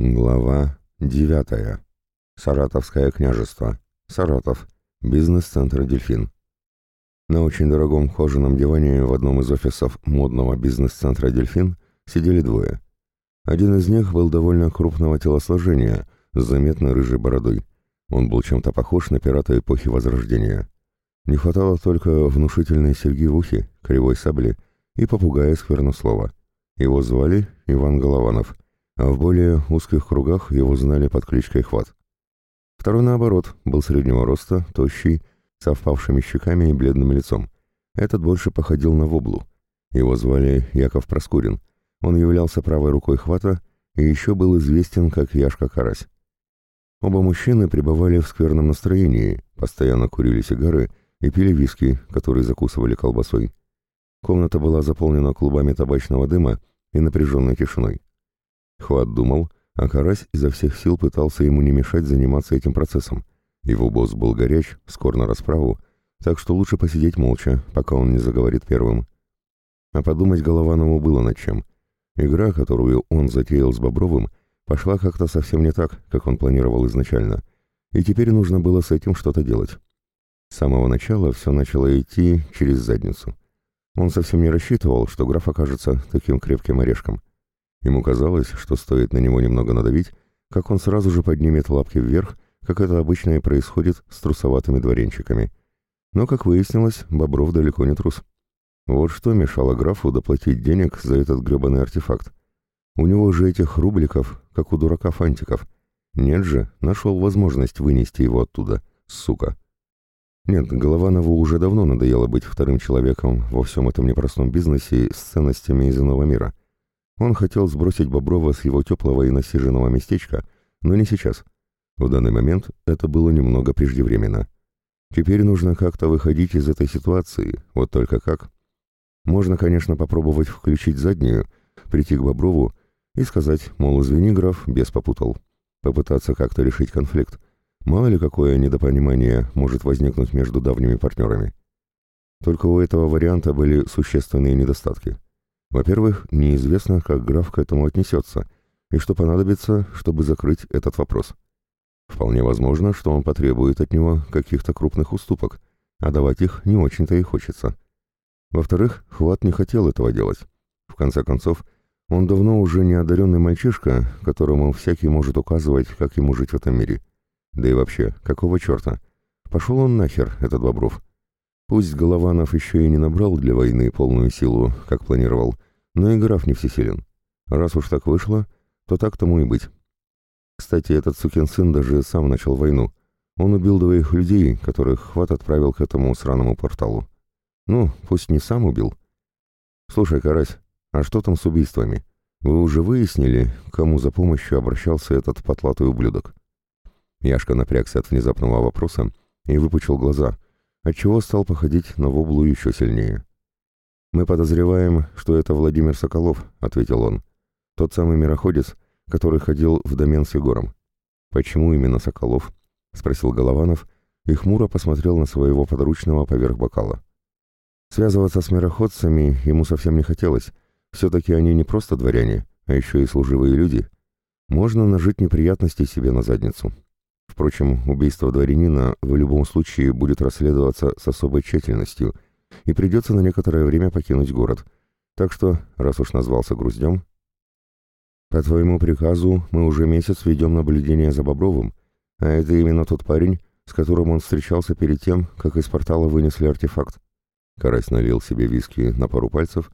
Глава 9. Саратовское княжество. Саратов. Бизнес-центр «Дельфин». На очень дорогом кожаном диване в одном из офисов модного бизнес-центра «Дельфин» сидели двое. Один из них был довольно крупного телосложения, с заметной рыжей бородой. Он был чем-то похож на пирата эпохи Возрождения. Не хватало только внушительной серьги в ухе, кривой сабли и попугая сквернослова. Его звали Иван Голованов — а в более узких кругах его знали под кличкой Хват. Второй, наоборот, был среднего роста, тощий, со впавшими щеками и бледным лицом. Этот больше походил на воблу. Его звали Яков Проскурин. Он являлся правой рукой Хвата и еще был известен как Яшка Карась. Оба мужчины пребывали в скверном настроении, постоянно курили сигары и пили виски, которые закусывали колбасой. Комната была заполнена клубами табачного дыма и напряженной тишиной. Хват думал, а Карась изо всех сил пытался ему не мешать заниматься этим процессом. Его босс был горяч, скор на расправу, так что лучше посидеть молча, пока он не заговорит первым. А подумать Голованову было над чем. Игра, которую он затеял с Бобровым, пошла как-то совсем не так, как он планировал изначально, и теперь нужно было с этим что-то делать. С самого начала все начало идти через задницу. Он совсем не рассчитывал, что граф окажется таким крепким орешком. Ему казалось, что стоит на него немного надавить, как он сразу же поднимет лапки вверх, как это обычно и происходит с трусоватыми дворянчиками. Но, как выяснилось, Бобров далеко не трус. Вот что мешало графу доплатить денег за этот гребаный артефакт. У него же этих рубликов, как у дурака фантиков. Нет же, нашел возможность вынести его оттуда, сука. Нет, Голованову уже давно надоело быть вторым человеком во всем этом непростом бизнесе с ценностями из иного мира. Он хотел сбросить Боброва с его теплого и насиженного местечка, но не сейчас. В данный момент это было немного преждевременно. Теперь нужно как-то выходить из этой ситуации, вот только как. Можно, конечно, попробовать включить заднюю, прийти к Боброву и сказать, мол, извини, граф, без попутал. Попытаться как-то решить конфликт. Мало ли какое недопонимание может возникнуть между давними партнерами. Только у этого варианта были существенные недостатки. Во-первых, неизвестно, как граф к этому отнесется, и что понадобится, чтобы закрыть этот вопрос. Вполне возможно, что он потребует от него каких-то крупных уступок, а давать их не очень-то и хочется. Во-вторых, Хват не хотел этого делать. В конце концов, он давно уже не одаренный мальчишка, которому всякий может указывать, как ему жить в этом мире. Да и вообще, какого черта? Пошел он нахер, этот Бобров. Пусть Голованов еще и не набрал для войны полную силу, как планировал, но и граф не всесилен. Раз уж так вышло, то так тому и быть. Кстати, этот сукин сын даже сам начал войну. Он убил двоих людей, которых Хват отправил к этому сраному порталу. Ну, пусть не сам убил. Слушай, Карась, а что там с убийствами? Вы уже выяснили, кому за помощью обращался этот потлатый ублюдок? Яшка напрягся от внезапного вопроса и выпучил глаза — отчего стал походить на воблу еще сильнее. «Мы подозреваем, что это Владимир Соколов», — ответил он. «Тот самый мироходец, который ходил в домен с Егором». «Почему именно Соколов?» — спросил Голованов и хмуро посмотрел на своего подручного поверх бокала. Связываться с мироходцами ему совсем не хотелось. Все-таки они не просто дворяне, а еще и служивые люди. Можно нажить неприятностей себе на задницу. Впрочем, убийство дворянина в любом случае будет расследоваться с особой тщательностью, и придется на некоторое время покинуть город. Так что, раз уж назвался груздем... По твоему приказу мы уже месяц ведем наблюдение за Бобровым, а это именно тот парень, с которым он встречался перед тем, как из портала вынесли артефакт. Карась налил себе виски на пару пальцев,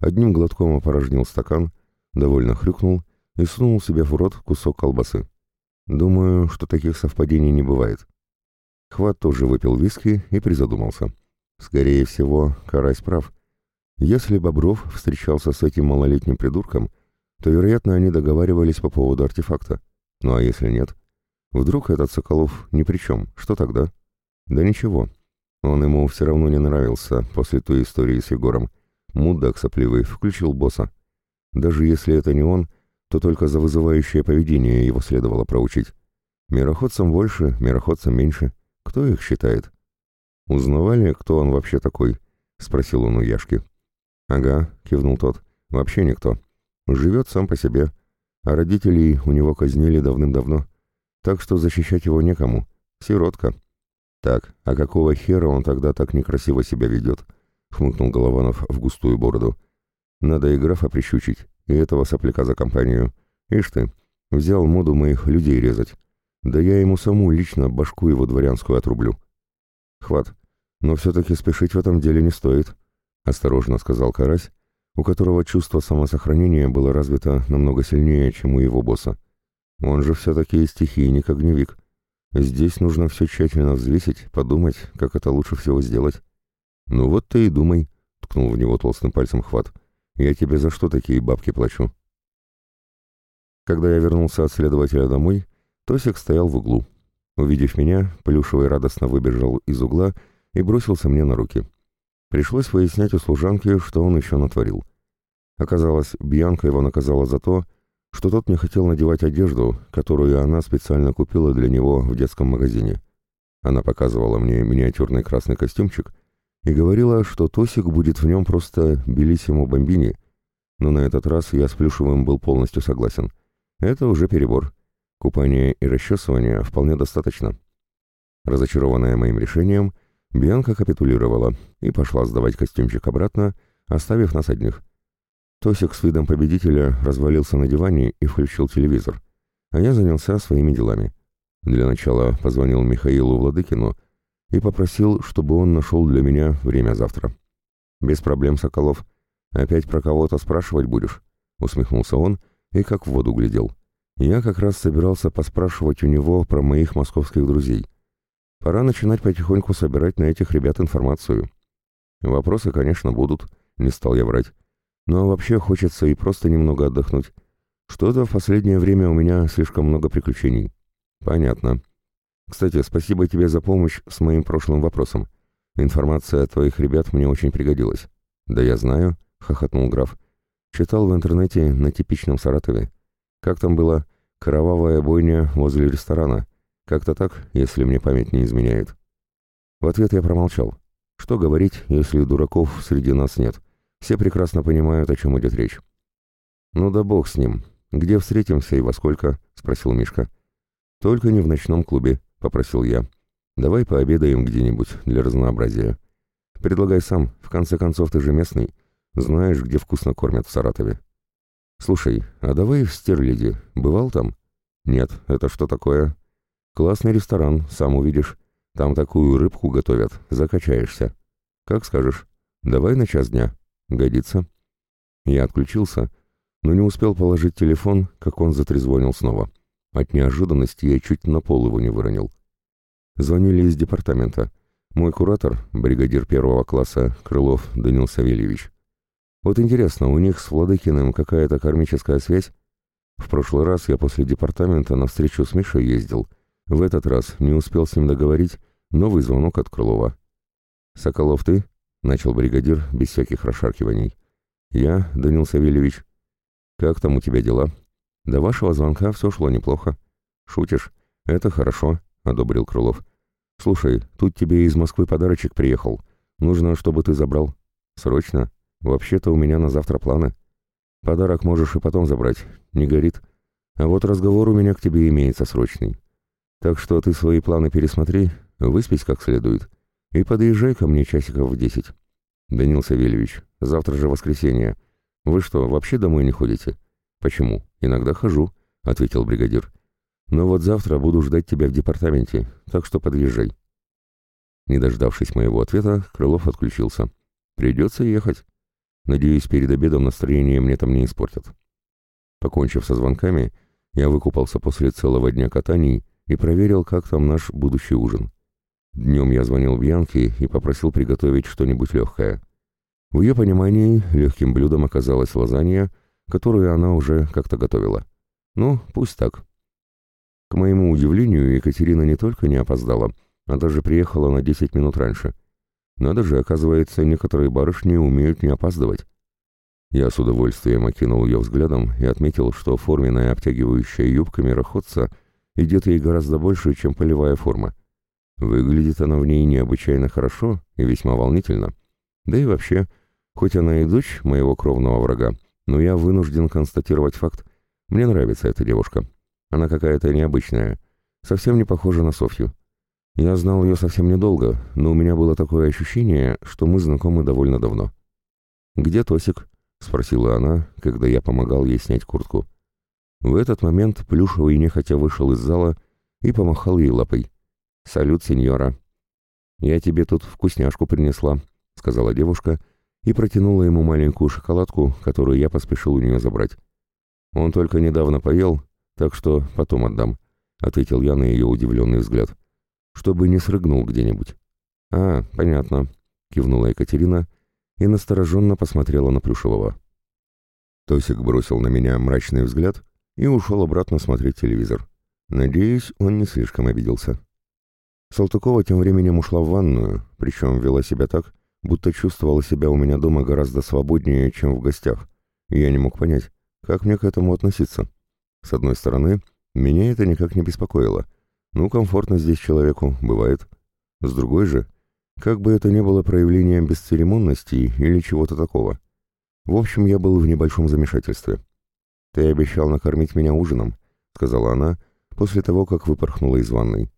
одним глотком опорожнил стакан, довольно хрюкнул и сунул себе в рот кусок колбасы. Думаю, что таких совпадений не бывает. Хват тоже выпил виски и призадумался. Скорее всего, Карась прав. Если Бобров встречался с этим малолетним придурком, то, вероятно, они договаривались по поводу артефакта. Ну а если нет? Вдруг этот Соколов ни при чем, что тогда? Да ничего. Он ему все равно не нравился после той истории с Егором. Мудак сопливый включил босса. Даже если это не он, то только за вызывающее поведение его следовало проучить. Мироходцам больше, мироходцам меньше. Кто их считает? «Узнавали, кто он вообще такой?» — спросил он у Яшки. «Ага», — кивнул тот. «Вообще никто. Живет сам по себе. а родителей у него казнили давным-давно, так что защищать его некому. Сиротка. Так, а какого хера он тогда так некрасиво себя ведет? Хмыкнул Голованов в густую бороду. Надо и графа прищучить, и этого сопляка за компанию. Ишь ты, взял моду моих людей резать. Да я ему саму лично башку его дворянскую отрублю. Хват. Но все-таки спешить в этом деле не стоит, осторожно сказал Карась, у которого чувство самосохранения было развито намного сильнее, чем у его босса. Он же все-таки стихийник-огневик. Здесь нужно все тщательно взвесить, подумать, как это лучше всего сделать. «Ну вот ты и думай», — ткнул в него толстым пальцем хват. «Я тебе за что такие бабки плачу?» Когда я вернулся от следователя домой, Тосик стоял в углу. Увидев меня, Плюшевый радостно выбежал из угла и бросился мне на руки. Пришлось выяснять у служанки, что он еще натворил. Оказалось, Бьянка его наказала за то, что тот не хотел надевать одежду, которую она специально купила для него в детском магазине. Она показывала мне миниатюрный красный костюмчик и говорила, что Тосик будет в нем просто белиссимо бомбини, но на этот раз я с Плюшевым был полностью согласен. Это уже перебор. Купание и расчесывание вполне достаточно. Разочарованная моим решением, Бианка капитулировала и пошла сдавать костюмчик обратно, оставив нас одних. Тосик с видом победителя развалился на диване и включил телевизор, а я занялся своими делами. Для начала позвонил Михаилу Владыкину и попросил, чтобы он нашел для меня время завтра. «Без проблем, Соколов. Опять про кого-то спрашивать будешь?» — усмехнулся он и как в воду глядел. Я как раз собирался поспрашивать у него про моих московских друзей. Пора начинать потихоньку собирать на этих ребят информацию. Вопросы, конечно, будут, не стал я врать. А вообще хочется и просто немного отдохнуть. Что-то в последнее время у меня слишком много приключений. Понятно. Кстати, спасибо тебе за помощь с моим прошлым вопросом. Информация от твоих ребят мне очень пригодилась. Да я знаю, хохотнул граф. Читал в интернете на типичном Саратове. Как там было? Кровавая бойня возле ресторана. Как-то так, если мне память не изменяет. В ответ я промолчал. Что говорить, если дураков среди нас нет? Все прекрасно понимают, о чем идет речь. «Ну да бог с ним. Где встретимся и во сколько?» — спросил Мишка. «Только не в ночном клубе», — попросил я. «Давай пообедаем где-нибудь для разнообразия. Предлагай сам, в конце концов ты же местный. Знаешь, где вкусно кормят в Саратове». «Слушай, а давай в Стерлиде. Бывал там?» «Нет, это что такое?» «Классный ресторан, сам увидишь. Там такую рыбку готовят, закачаешься». «Как скажешь. Давай на час дня». «Годится». Я отключился, но не успел положить телефон, как он затрезвонил снова. От неожиданности я чуть на пол его не выронил. Звонили из департамента. Мой куратор, бригадир первого класса Крылов Данил Савельевич. Вот интересно, у них с Владыкиным какая-то кармическая связь? В прошлый раз я после департамента на встречу с Мишей ездил. В этот раз не успел с ним договорить. Новый звонок от Крылова. «Соколов, ты?» начал бригадир без всяких расшаркиваний. «Я, Данил Савельевич. Как там у тебя дела?» «До вашего звонка все шло неплохо». «Шутишь? Это хорошо», — одобрил Крылов. «Слушай, тут тебе из Москвы подарочек приехал. Нужно, чтобы ты забрал. Срочно. Вообще-то у меня на завтра планы. Подарок можешь и потом забрать. Не горит. А вот разговор у меня к тебе имеется срочный. Так что ты свои планы пересмотри, выспись как следует и подъезжай ко мне часиков в десять. Данил Савельевич, завтра же воскресенье. Вы что, вообще домой не ходите? Почему? Иногда хожу, ответил бригадир. Но вот завтра буду ждать тебя в департаменте, так что подъезжай. Не дождавшись моего ответа, Крылов отключился. Придется ехать. Надеюсь, перед обедом настроение мне там не испортят. Покончив со звонками, я выкупался после целого дня катаний и проверил, как там наш будущий ужин. Днем я звонил Бьянке и попросил приготовить что-нибудь легкое. В ее понимании легким блюдом оказалась лазанья, которую она уже как-то готовила. Ну, пусть так. К моему удивлению, Екатерина не только не опоздала, а даже приехала на 10 минут раньше. Надо же, оказывается, некоторые барышни умеют не опаздывать. Я с удовольствием окинул ее взглядом и отметил, что форменная обтягивающая юбка мироходца идет ей гораздо больше, чем полевая форма. Выглядит она в ней необычайно хорошо и весьма волнительно. Да и вообще, хоть она и дочь моего кровного врага, но я вынужден констатировать факт, Мне нравится эта девушка. Она какая-то необычная, совсем не похожа на Софью. Я знал ее совсем недолго, но у меня было такое ощущение, что мы знакомы довольно давно. «Где Тосик?» — спросила она, когда я помогал ей снять куртку. В этот момент Плюшевый нехотя вышел из зала и помахал ей лапой. «Салют, сеньора!» «Я тебе тут вкусняшку принесла», — сказала девушка и протянула ему маленькую шоколадку, которую я поспешил у нее забрать. «Он только недавно поел, так что потом отдам», — ответил я на ее удивленный взгляд чтобы не срыгнул где-нибудь. «А, понятно», — кивнула Екатерина и настороженно посмотрела на Плюшевого. Тосик бросил на меня мрачный взгляд и ушел обратно смотреть телевизор. Надеюсь, он не слишком обиделся. Салтыкова тем временем ушла в ванную, причем вела себя так, будто чувствовала себя у меня дома гораздо свободнее, чем в гостях, и я не мог понять, как мне к этому относиться. С одной стороны, меня это никак не беспокоило, ну, комфортно здесь человеку, бывает. С другой же, как бы это ни было проявлением бесцеремонности или чего-то такого. В общем, я был в небольшом замешательстве. «Ты обещал накормить меня ужином», — сказала она, после того, как выпорхнула из ванной.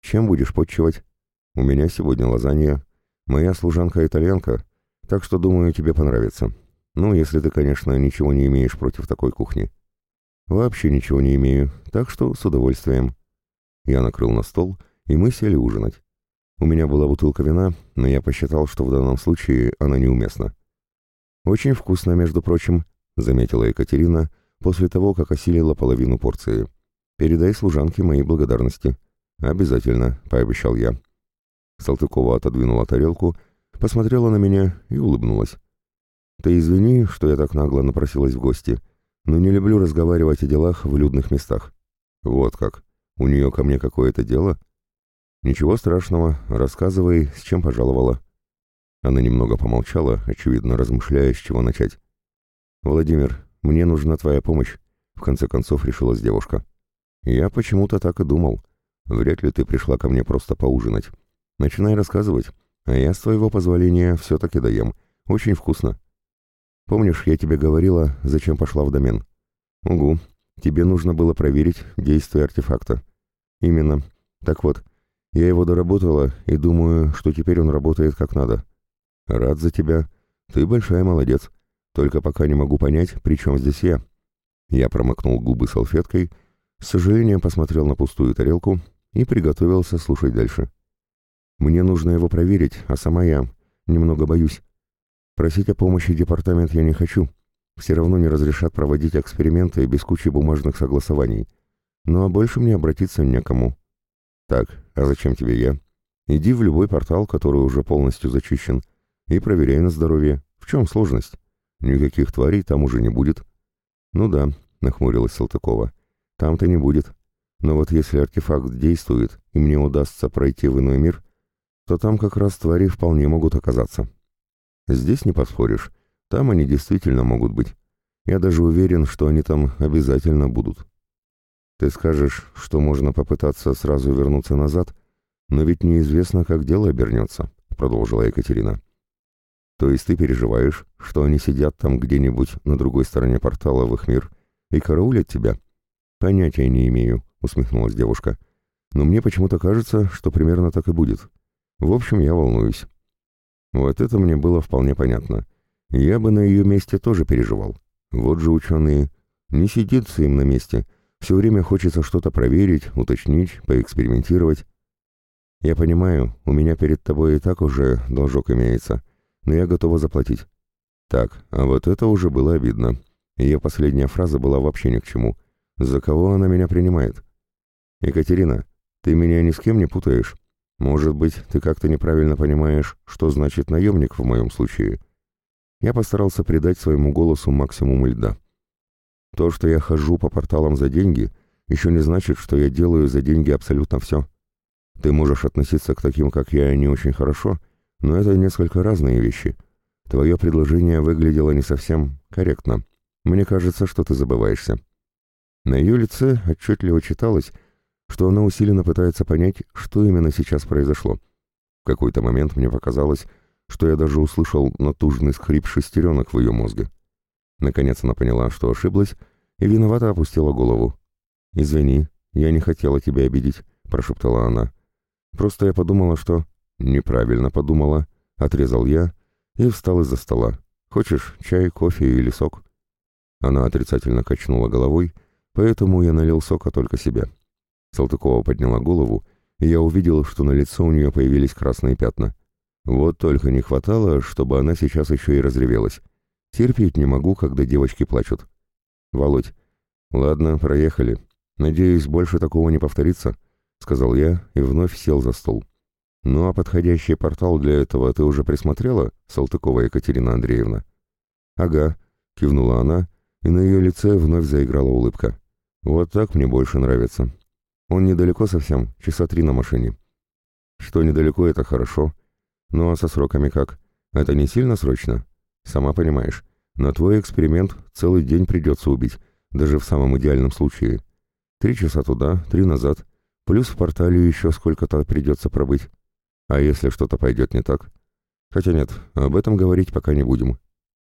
«Чем будешь подчивать? У меня сегодня лазанья. Моя служанка-итальянка, так что, думаю, тебе понравится. Ну, если ты, конечно, ничего не имеешь против такой кухни». «Вообще ничего не имею, так что с удовольствием». Я накрыл на стол, и мы сели ужинать. У меня была бутылка вина, но я посчитал, что в данном случае она неуместна. «Очень вкусно, между прочим», — заметила Екатерина после того, как осилила половину порции. «Передай служанке мои благодарности». «Обязательно», — пообещал я. Салтыкова отодвинула тарелку, посмотрела на меня и улыбнулась. «Ты извини, что я так нагло напросилась в гости, но не люблю разговаривать о делах в людных местах». «Вот как», у нее ко мне какое-то дело? Ничего страшного, рассказывай, с чем пожаловала. Она немного помолчала, очевидно размышляя, с чего начать. «Владимир, мне нужна твоя помощь», — в конце концов решилась девушка. «Я почему-то так и думал. Вряд ли ты пришла ко мне просто поужинать. Начинай рассказывать, а я, с твоего позволения, все-таки доем. Очень вкусно. Помнишь, я тебе говорила, зачем пошла в домен?» «Угу, Тебе нужно было проверить действие артефакта. Именно. Так вот, я его доработала и думаю, что теперь он работает как надо. Рад за тебя. Ты большая молодец. Только пока не могу понять, при чем здесь я. Я промокнул губы салфеткой, с сожалением посмотрел на пустую тарелку и приготовился слушать дальше. Мне нужно его проверить, а сама я немного боюсь. Просить о помощи департамент я не хочу все равно не разрешат проводить эксперименты без кучи бумажных согласований. Ну а больше мне обратиться некому. Так, а зачем тебе я? Иди в любой портал, который уже полностью зачищен, и проверяй на здоровье. В чем сложность? Никаких тварей там уже не будет. Ну да, нахмурилась Салтыкова. Там-то не будет. Но вот если артефакт действует, и мне удастся пройти в иной мир, то там как раз твари вполне могут оказаться. Здесь не поспоришь. Там они действительно могут быть. Я даже уверен, что они там обязательно будут. Ты скажешь, что можно попытаться сразу вернуться назад, но ведь неизвестно, как дело обернется, продолжила Екатерина. То есть ты переживаешь, что они сидят там где-нибудь на другой стороне портала в их мир и караулят тебя? Понятия не имею, усмехнулась девушка. Но мне почему-то кажется, что примерно так и будет. В общем, я волнуюсь. Вот это мне было вполне понятно. Я бы на ее месте тоже переживал. Вот же ученые. Не сидится им на месте. Все время хочется что-то проверить, уточнить, поэкспериментировать. Я понимаю, у меня перед тобой и так уже должок имеется, но я готова заплатить. Так, а вот это уже было обидно. Ее последняя фраза была вообще ни к чему. За кого она меня принимает? Екатерина, ты меня ни с кем не путаешь. Может быть, ты как-то неправильно понимаешь, что значит наемник в моем случае?» Я постарался придать своему голосу максимум льда. То, что я хожу по порталам за деньги, еще не значит, что я делаю за деньги абсолютно все. Ты можешь относиться к таким, как я, не очень хорошо, но это несколько разные вещи. Твое предложение выглядело не совсем корректно. Мне кажется, что ты забываешься. На ее лице отчетливо читалось, что она усиленно пытается понять, что именно сейчас произошло. В какой-то момент мне показалось, что я даже услышал натужный скрип шестеренок в ее мозге. Наконец она поняла, что ошиблась, и виновато опустила голову. «Извини, я не хотела тебя обидеть», — прошептала она. «Просто я подумала, что...» «Неправильно подумала», — отрезал я и встал из-за стола. «Хочешь чай, кофе или сок?» Она отрицательно качнула головой, поэтому я налил сока только себе. Салтыкова подняла голову, и я увидел, что на лицо у нее появились красные пятна. Вот только не хватало, чтобы она сейчас еще и разревелась. Терпеть не могу, когда девочки плачут. «Володь, ладно, проехали. Надеюсь, больше такого не повторится», — сказал я и вновь сел за стол. «Ну а подходящий портал для этого ты уже присмотрела, Салтыкова Екатерина Андреевна?» «Ага», — кивнула она, и на ее лице вновь заиграла улыбка. «Вот так мне больше нравится. Он недалеко совсем, часа три на машине». «Что недалеко, это хорошо. Ну а со сроками как? Это не сильно срочно? Сама понимаешь, на твой эксперимент целый день придется убить, даже в самом идеальном случае. Три часа туда, три назад, плюс в портале еще сколько-то придется пробыть. А если что-то пойдет не так? Хотя нет, об этом говорить пока не будем.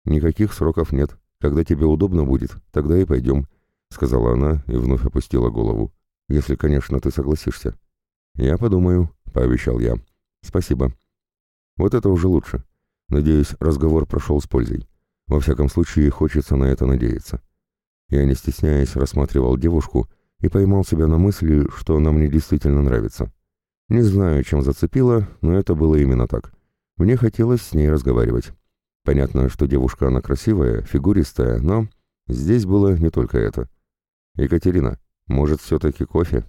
Никаких сроков нет. Когда тебе удобно будет, тогда и пойдем, — сказала она и вновь опустила голову. Если, конечно, ты согласишься. Я подумаю, — пообещал я. Спасибо. Вот это уже лучше. Надеюсь, разговор прошел с пользой. Во всяком случае, хочется на это надеяться. Я, не стесняясь, рассматривал девушку и поймал себя на мысли, что она мне действительно нравится. Не знаю, чем зацепила, но это было именно так. Мне хотелось с ней разговаривать. Понятно, что девушка она красивая, фигуристая, но здесь было не только это. «Екатерина, может, все-таки кофе?»